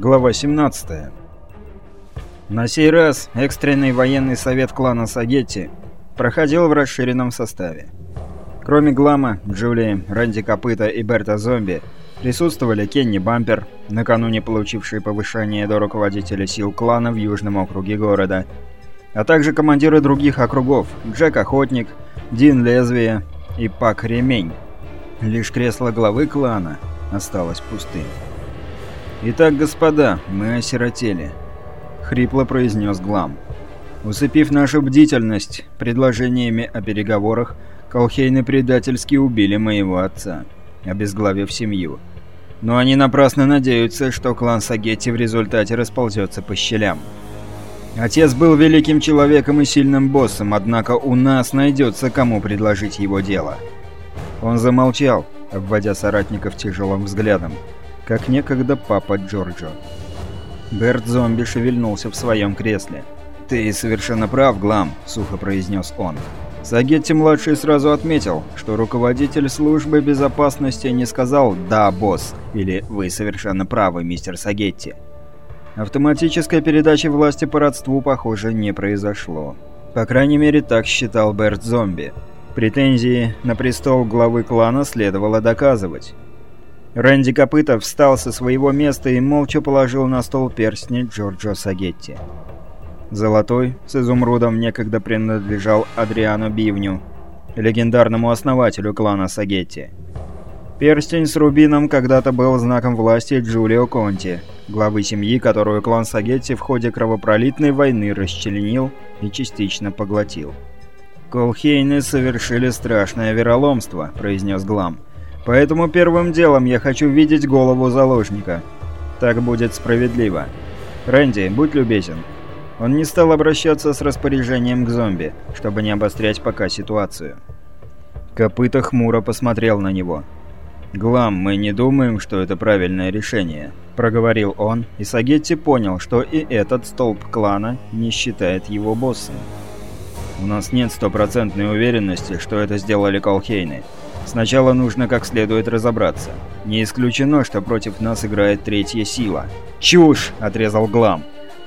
Глава 17. На сей раз экстренный военный совет клана Сагетти проходил в расширенном составе. Кроме Глама, Джулии, Рэнди Копыта и Берта Зомби, присутствовали Кенни Бампер, накануне получивший повышение до руководителя сил клана в южном округе города, а также командиры других округов Джек Охотник, Дин Лезвие и Пак Ремень. Лишь кресло главы клана осталось пустым. «Итак, господа, мы осиротели», — хрипло произнес Глам. Усыпив нашу бдительность предложениями о переговорах, Колхейны предательски убили моего отца, обезглавив семью. Но они напрасно надеются, что клан Сагетти в результате расползется по щелям. Отец был великим человеком и сильным боссом, однако у нас найдется кому предложить его дело. Он замолчал, обводя соратников тяжелым взглядом как некогда папа Джорджо. Берт Зомби шевельнулся в своем кресле. «Ты совершенно прав, Глам», — сухо произнес он. Сагетти-младший сразу отметил, что руководитель службы безопасности не сказал «да, босс» или «вы совершенно правы, мистер Сагетти». Автоматической передачи власти по родству, похоже, не произошло. По крайней мере, так считал Берт Зомби. Претензии на престол главы клана следовало доказывать. Рэнди Копыта встал со своего места и молча положил на стол перстни Джорджо Сагетти. Золотой с изумрудом некогда принадлежал Адриану Бивню, легендарному основателю клана Сагетти. Перстень с рубином когда-то был знаком власти Джулио Конти, главы семьи, которую клан Сагетти в ходе кровопролитной войны расчленил и частично поглотил. «Колхейны совершили страшное вероломство», — произнес Глам. Поэтому первым делом я хочу видеть голову заложника. Так будет справедливо. Рэнди, будь любезен. Он не стал обращаться с распоряжением к зомби, чтобы не обострять пока ситуацию. Копыта хмуро посмотрел на него. «Глам, мы не думаем, что это правильное решение», — проговорил он, и Сагетти понял, что и этот столб клана не считает его боссом. «У нас нет стопроцентной уверенности, что это сделали Колхейны. Сначала нужно как следует разобраться. Не исключено, что против нас играет третья сила. «Чушь!» – отрезал Глам.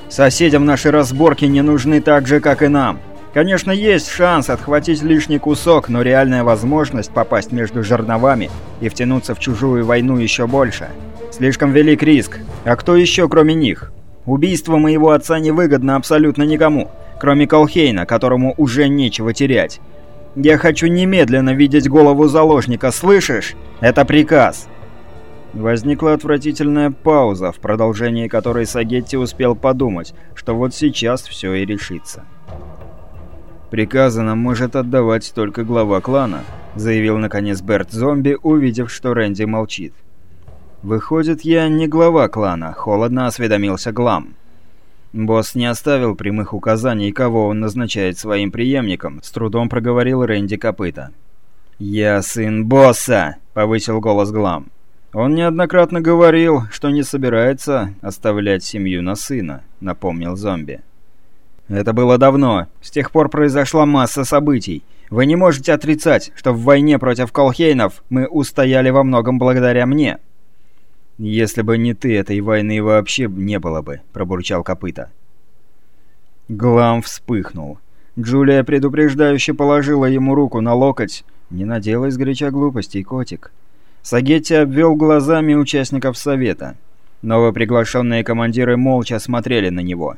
«Соседям наши разборки не нужны так же, как и нам. Конечно, есть шанс отхватить лишний кусок, но реальная возможность попасть между жерновами и втянуться в чужую войну еще больше. Слишком велик риск. А кто еще, кроме них? Убийство моего отца невыгодно абсолютно никому, кроме Колхейна, которому уже нечего терять. Я хочу немедленно видеть голову заложника, слышишь? Это приказ!» Возникла отвратительная пауза, в продолжении которой Сагетти успел подумать, что вот сейчас все и решится. «Приказы нам может отдавать только глава клана», — заявил наконец Берт Зомби, увидев, что Рэнди молчит. «Выходит, я не глава клана», — холодно осведомился Глам. Босс не оставил прямых указаний, кого он назначает своим преемником, с трудом проговорил Рэнди Копыта. «Я сын босса!» — повысил голос Глам. «Он неоднократно говорил, что не собирается оставлять семью на сына», — напомнил зомби. «Это было давно. С тех пор произошла масса событий. Вы не можете отрицать, что в войне против Колхейнов мы устояли во многом благодаря мне». «Если бы не ты, этой войны вообще не было бы», — пробурчал копыта. Глам вспыхнул. Джулия предупреждающе положила ему руку на локоть. «Не наделай сгоряча глупостей, котик». Сагетти обвел глазами участников совета. Новоприглашенные командиры молча смотрели на него.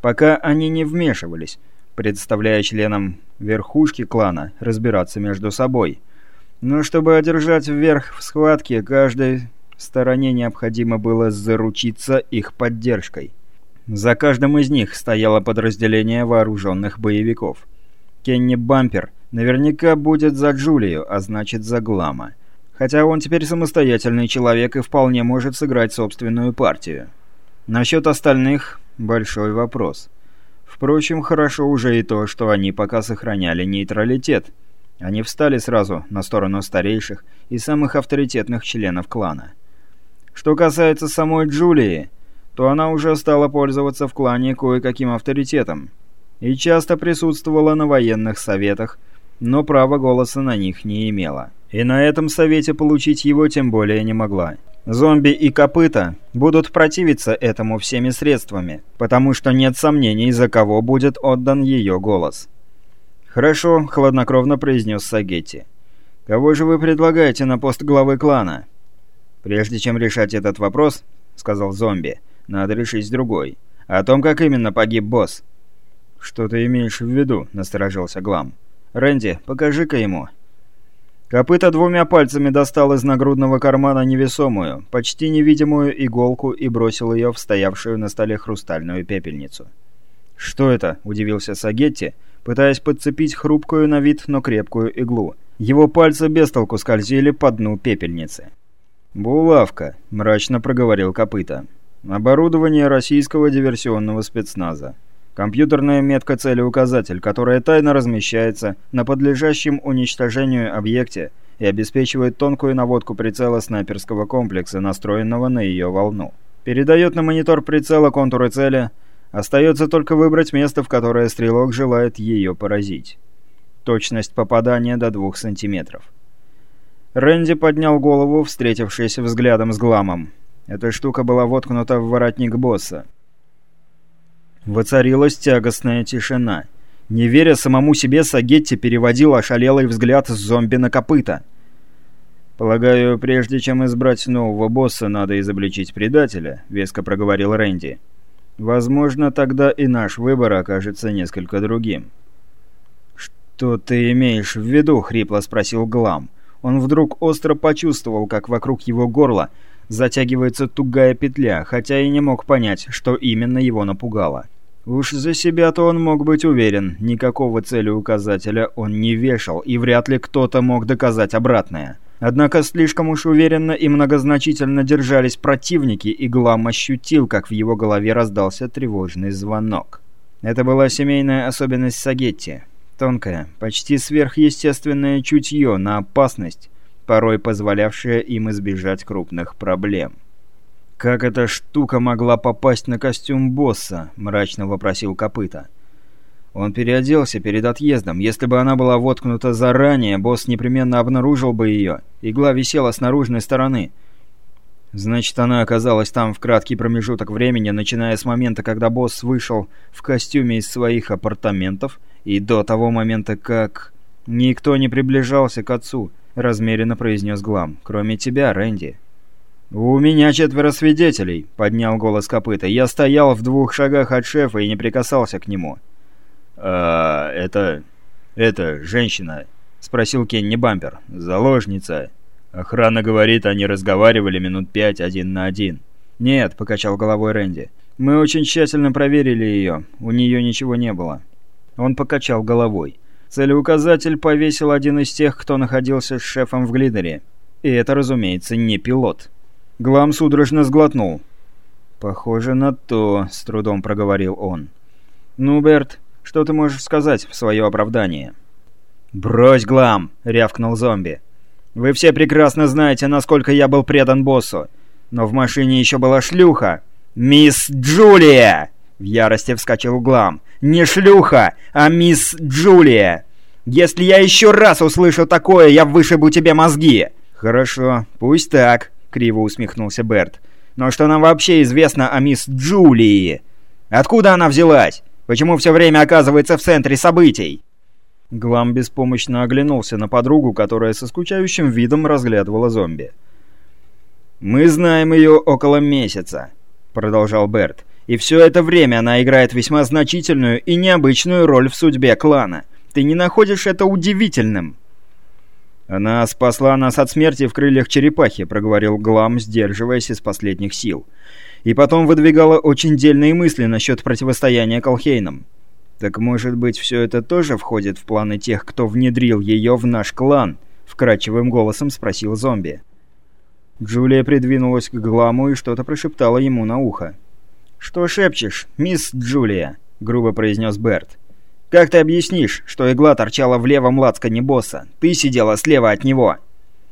Пока они не вмешивались, представляя членам верхушки клана разбираться между собой. Но чтобы одержать вверх в схватке, каждый стороне необходимо было заручиться их поддержкой. За каждым из них стояло подразделение вооруженных боевиков. Кенни Бампер наверняка будет за Джулию, а значит за Глама. Хотя он теперь самостоятельный человек и вполне может сыграть собственную партию. Насчет остальных – большой вопрос. Впрочем, хорошо уже и то, что они пока сохраняли нейтралитет. Они встали сразу на сторону старейших и самых авторитетных членов клана. Что касается самой Джулии, то она уже стала пользоваться в клане кое-каким авторитетом и часто присутствовала на военных советах, но права голоса на них не имела. И на этом совете получить его тем более не могла. Зомби и копыта будут противиться этому всеми средствами, потому что нет сомнений, за кого будет отдан ее голос. «Хорошо», — хладнокровно произнес Сагетти. «Кого же вы предлагаете на пост главы клана?» «Прежде чем решать этот вопрос», — сказал зомби, — «надо решить другой. О том, как именно погиб босс». «Что ты имеешь в виду?» — насторожился Глам. «Рэнди, покажи-ка ему». Копыта двумя пальцами достал из нагрудного кармана невесомую, почти невидимую иголку и бросил ее в стоявшую на столе хрустальную пепельницу. «Что это?» – удивился Сагетти, пытаясь подцепить хрупкую на вид, но крепкую иглу. Его пальцы без толку скользили по дну пепельницы. «Булавка», – мрачно проговорил Копыта. «Оборудование российского диверсионного спецназа. Компьютерная метка-целеуказатель, которая тайно размещается на подлежащем уничтожению объекте и обеспечивает тонкую наводку прицела снайперского комплекса, настроенного на ее волну. Передает на монитор прицела контуры цели, остается только выбрать место, в которое стрелок желает ее поразить. Точность попадания до 2 сантиметров. Рэнди поднял голову, встретившись взглядом с Гламом. Эта штука была воткнута в воротник босса. Воцарилась тягостная тишина. Не веря самому себе, Сагетти переводил ошалелый взгляд с зомби на копыта. «Полагаю, прежде чем избрать нового босса, надо изобличить предателя», — веско проговорил Рэнди. «Возможно, тогда и наш выбор окажется несколько другим». «Что ты имеешь в виду?» — хрипло спросил Глам. Он вдруг остро почувствовал, как вокруг его горла затягивается тугая петля, хотя и не мог понять, что именно его напугало. Уж за себя-то он мог быть уверен, никакого целеуказателя он не вешал, и вряд ли кто-то мог доказать обратное. Однако слишком уж уверенно и многозначительно держались противники, и Глам ощутил, как в его голове раздался тревожный звонок. Это была семейная особенность Сагетти. Тонкое, почти сверхъестественное чутье на опасность, порой позволявшее им избежать крупных проблем. «Как эта штука могла попасть на костюм босса?» – мрачно вопросил Копыта. Он переоделся перед отъездом. Если бы она была воткнута заранее, босс непременно обнаружил бы ее. Игла висела с наружной стороны. Значит, она оказалась там в краткий промежуток времени, начиная с момента, когда босс вышел в костюме из своих апартаментов, и до того момента, как... «Никто не приближался к отцу», — размеренно произнес Глам. «Кроме тебя, Рэнди». «У меня четверо свидетелей», — поднял голос копыта. «Я стоял в двух шагах от шефа и не прикасался к нему». «А, это... это женщина?» — спросил Кенни Бампер. «Заложница. Охрана говорит, они разговаривали минут пять один на один». «Нет», — покачал головой Рэнди. «Мы очень тщательно проверили ее. У нее ничего не было». Он покачал головой. Целеуказатель повесил один из тех, кто находился с шефом в глидере. И это, разумеется, не пилот. Глам судорожно сглотнул. «Похоже на то», — с трудом проговорил он. «Ну, Берт, что ты можешь сказать в свое оправдание?» «Брось, Глам!» — рявкнул зомби. «Вы все прекрасно знаете, насколько я был предан боссу. Но в машине еще была шлюха. Мисс Джулия!» В ярости вскочил Глам. «Не шлюха, а мисс Джулия! Если я еще раз услышу такое, я вышибу тебе мозги!» «Хорошо, пусть так», — криво усмехнулся Берт. «Но что нам вообще известно о мисс Джулии? Откуда она взялась? Почему все время оказывается в центре событий?» Глам беспомощно оглянулся на подругу, которая со скучающим видом разглядывала зомби. «Мы знаем ее около месяца», — продолжал Берт. «И все это время она играет весьма значительную и необычную роль в судьбе клана. Ты не находишь это удивительным?» «Она спасла нас от смерти в крыльях черепахи», — проговорил Глам, сдерживаясь из последних сил. «И потом выдвигала очень дельные мысли насчет противостояния Колхейнам. Так может быть, все это тоже входит в планы тех, кто внедрил ее в наш клан?» — вкрадчивым голосом спросил зомби. Джулия придвинулась к Гламу и что-то прошептала ему на ухо. «Что шепчешь, мисс Джулия?» — грубо произнес Берт. Как ты объяснишь, что игла торчала в левом лацкане босса? Ты сидела слева от него!»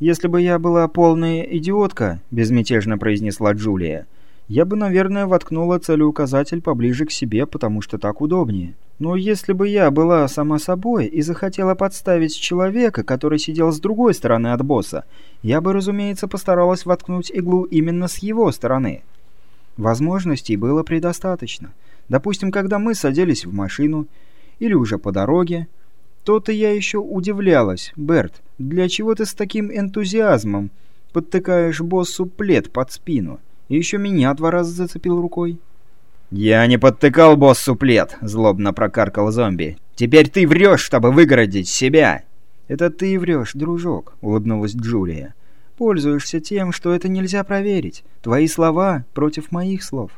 «Если бы я была полная идиотка», — безмятежно произнесла Джулия, Я бы, наверное, воткнула целеуказатель поближе к себе, потому что так удобнее. Но если бы я была сама собой и захотела подставить человека, который сидел с другой стороны от босса, я бы, разумеется, постаралась воткнуть иглу именно с его стороны. Возможностей было предостаточно. Допустим, когда мы садились в машину или уже по дороге, то-то я еще удивлялась. «Берт, для чего ты с таким энтузиазмом подтыкаешь боссу плед под спину?» И еще меня два раза зацепил рукой. «Я не подтыкал боссу плед», — злобно прокаркал зомби. «Теперь ты врешь, чтобы выгородить себя!» «Это ты врешь, дружок», — улыбнулась Джулия. «Пользуешься тем, что это нельзя проверить. Твои слова против моих слов».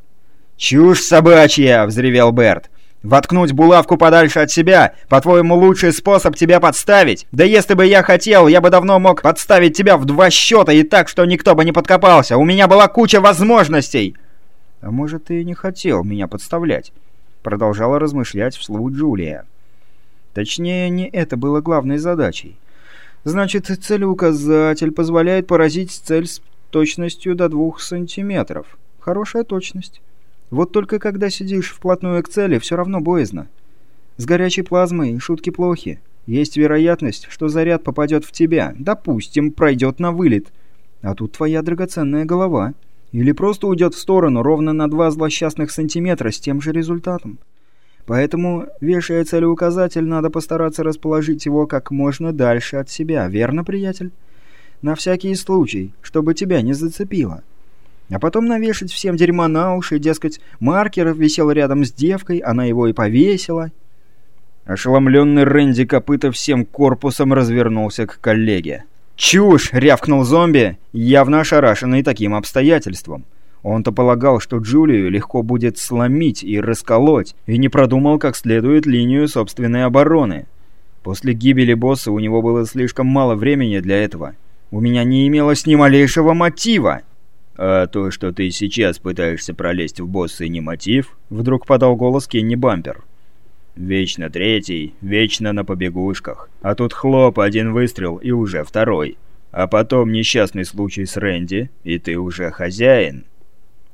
«Чушь собачья!» — взревел Берт. Воткнуть булавку подальше от себя, по-твоему, лучший способ тебя подставить? Да если бы я хотел, я бы давно мог подставить тебя в два счета и так, что никто бы не подкопался. У меня была куча возможностей!» «А может, ты и не хотел меня подставлять?» Продолжала размышлять вслух Джулия. Точнее, не это было главной задачей. Значит, целеуказатель позволяет поразить цель с точностью до двух сантиметров. Хорошая точность. Вот только когда сидишь вплотную к цели, все равно боязно. С горячей плазмой шутки плохи. Есть вероятность, что заряд попадет в тебя. Допустим, пройдет на вылет. А тут твоя драгоценная голова. Или просто уйдет в сторону ровно на два злосчастных сантиметра с тем же результатом. Поэтому, вешая целеуказатель, надо постараться расположить его как можно дальше от себя. Верно, приятель? На всякий случай, чтобы тебя не зацепило. А потом навешать всем дерьма на уши, дескать, маркер висел рядом с девкой, она его и повесила. Ошеломленный Рэнди копыта всем корпусом развернулся к коллеге. «Чушь!» — рявкнул зомби, явно ошарашенный таким обстоятельством. Он-то полагал, что Джулию легко будет сломить и расколоть, и не продумал как следует линию собственной обороны. После гибели босса у него было слишком мало времени для этого. У меня не имелось ни малейшего мотива. «А то, что ты сейчас пытаешься пролезть в боссы, не мотив?» — вдруг подал голос Кенни Бампер. «Вечно третий, вечно на побегушках. А тут хлоп, один выстрел и уже второй. А потом несчастный случай с Рэнди, и ты уже хозяин».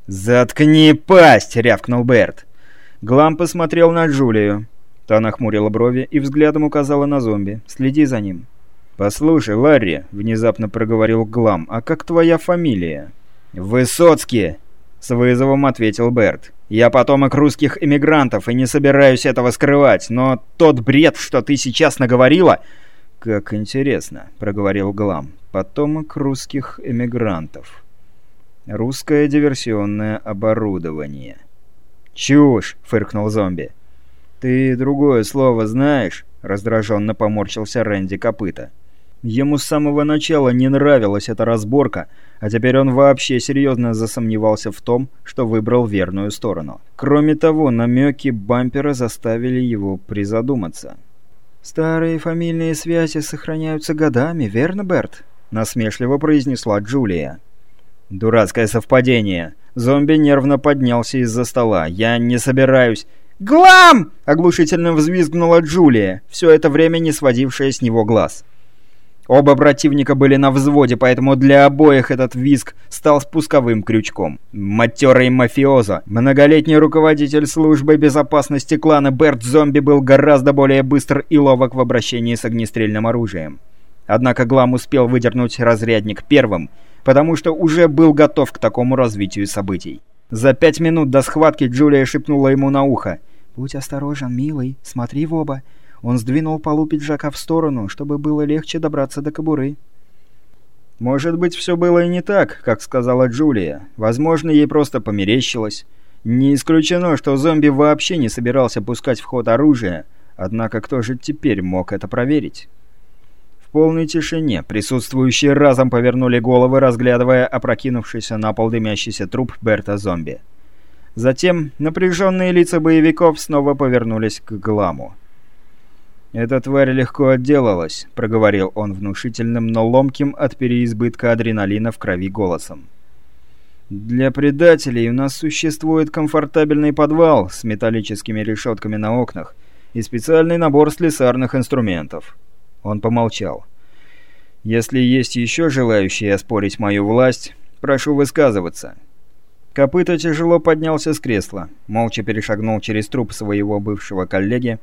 «Заткни пасть!» — рявкнул Берт. Глам посмотрел на Джулию. Та нахмурила брови и взглядом указала на зомби. «Следи за ним». «Послушай, Ларри», — внезапно проговорил Глам, — «а как твоя фамилия?» «Высоцкий!» — с вызовом ответил Берт. «Я потомок русских эмигрантов и не собираюсь этого скрывать, но тот бред, что ты сейчас наговорила...» «Как интересно», — проговорил Глам. «Потомок русских эмигрантов. Русское диверсионное оборудование». «Чушь!» — фыркнул зомби. «Ты другое слово знаешь?» — раздраженно поморщился Рэнди Копыта. Ему с самого начала не нравилась эта разборка, а теперь он вообще серьезно засомневался в том, что выбрал верную сторону. Кроме того, намеки бампера заставили его призадуматься. «Старые фамильные связи сохраняются годами, верно, Берт?» — насмешливо произнесла Джулия. «Дурацкое совпадение. Зомби нервно поднялся из-за стола. Я не собираюсь...» «Глам!» — оглушительно взвизгнула Джулия, все это время не сводившая с него глаз. Оба противника были на взводе, поэтому для обоих этот визг стал спусковым крючком. Матерый мафиоза, многолетний руководитель службы безопасности клана Берт Зомби был гораздо более быстр и ловок в обращении с огнестрельным оружием. Однако Глам успел выдернуть разрядник первым, потому что уже был готов к такому развитию событий. За пять минут до схватки Джулия шепнула ему на ухо. «Будь осторожен, милый, смотри в оба. Он сдвинул полу пиджака в сторону, чтобы было легче добраться до кобуры. Может быть, все было и не так, как сказала Джулия. Возможно, ей просто померещилось. Не исключено, что зомби вообще не собирался пускать в ход оружие, однако кто же теперь мог это проверить? В полной тишине присутствующие разом повернули головы, разглядывая опрокинувшийся на пол дымящийся труп Берта-зомби. Затем напряженные лица боевиков снова повернулись к Гламу. «Эта тварь легко отделалась», — проговорил он внушительным, но ломким от переизбытка адреналина в крови голосом. «Для предателей у нас существует комфортабельный подвал с металлическими решетками на окнах и специальный набор слесарных инструментов». Он помолчал. «Если есть еще желающие оспорить мою власть, прошу высказываться». Копыта тяжело поднялся с кресла, молча перешагнул через труп своего бывшего коллеги,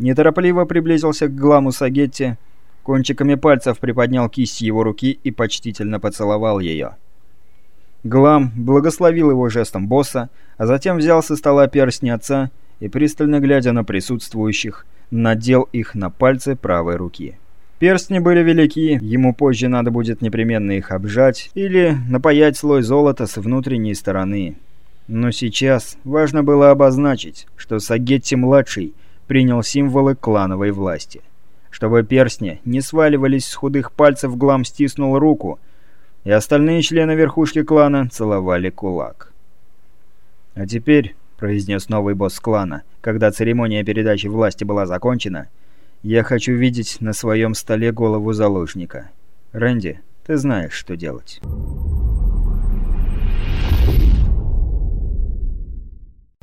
неторопливо приблизился к Гламу Сагетти, кончиками пальцев приподнял кисть его руки и почтительно поцеловал ее. Глам благословил его жестом босса, а затем взял со стола перстни отца и, пристально глядя на присутствующих, надел их на пальцы правой руки. Перстни были велики, ему позже надо будет непременно их обжать или напаять слой золота с внутренней стороны. Но сейчас важно было обозначить, что Сагетти-младший принял символы клановой власти. Чтобы перстни не сваливались с худых пальцев, Глам стиснул руку, и остальные члены верхушки клана целовали кулак. «А теперь», — произнес новый босс клана, когда церемония передачи власти была закончена, — я хочу видеть на своем столе голову заложника. Рэнди, ты знаешь, что делать.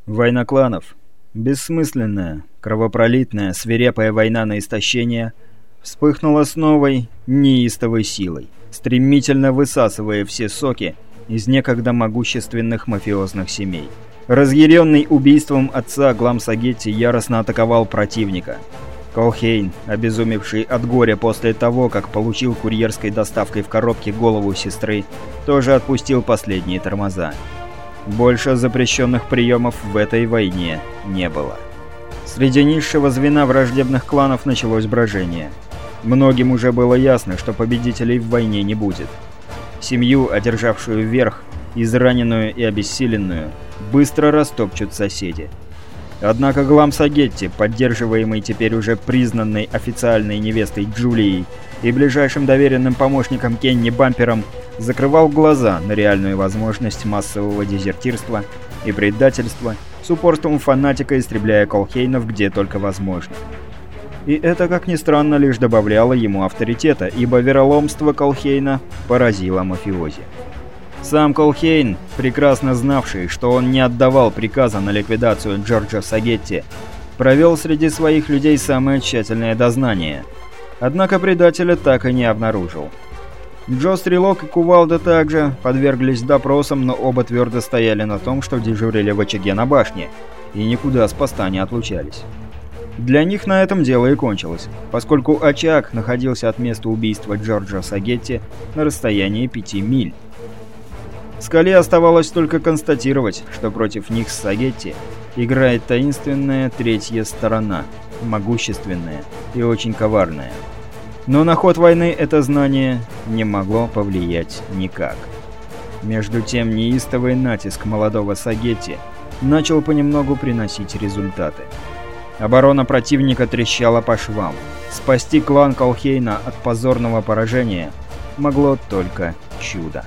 Война кланов. Бессмысленная, кровопролитная, свирепая война на истощение вспыхнула с новой, неистовой силой, стремительно высасывая все соки из некогда могущественных мафиозных семей. Разъяренный убийством отца Гламсагетти яростно атаковал противника – Колхейн, обезумевший от горя после того, как получил курьерской доставкой в коробке голову сестры, тоже отпустил последние тормоза. Больше запрещенных приемов в этой войне не было. Среди низшего звена враждебных кланов началось брожение. Многим уже было ясно, что победителей в войне не будет. Семью, одержавшую верх, израненную и обессиленную, быстро растопчут соседи. Однако Глам Сагетти, поддерживаемый теперь уже признанной официальной невестой Джулией и ближайшим доверенным помощником Кенни Бампером, закрывал глаза на реальную возможность массового дезертирства и предательства с упорством фанатика, истребляя Колхейнов где только возможно. И это, как ни странно, лишь добавляло ему авторитета, ибо вероломство Колхейна поразило мафиози. Сам Колхейн, прекрасно знавший, что он не отдавал приказа на ликвидацию Джорджа Сагетти, провел среди своих людей самое тщательное дознание. Однако предателя так и не обнаружил. Джо Стрелок и Кувалда также подверглись допросам, но оба твердо стояли на том, что дежурили в очаге на башне, и никуда с поста не отлучались. Для них на этом дело и кончилось, поскольку очаг находился от места убийства Джорджа Сагетти на расстоянии пяти миль. Скале оставалось только констатировать, что против них Сагетти играет таинственная третья сторона, могущественная и очень коварная. Но на ход войны это знание не могло повлиять никак. Между тем неистовый натиск молодого Сагетти начал понемногу приносить результаты. Оборона противника трещала по швам. Спасти клан Колхейна от позорного поражения могло только чудо.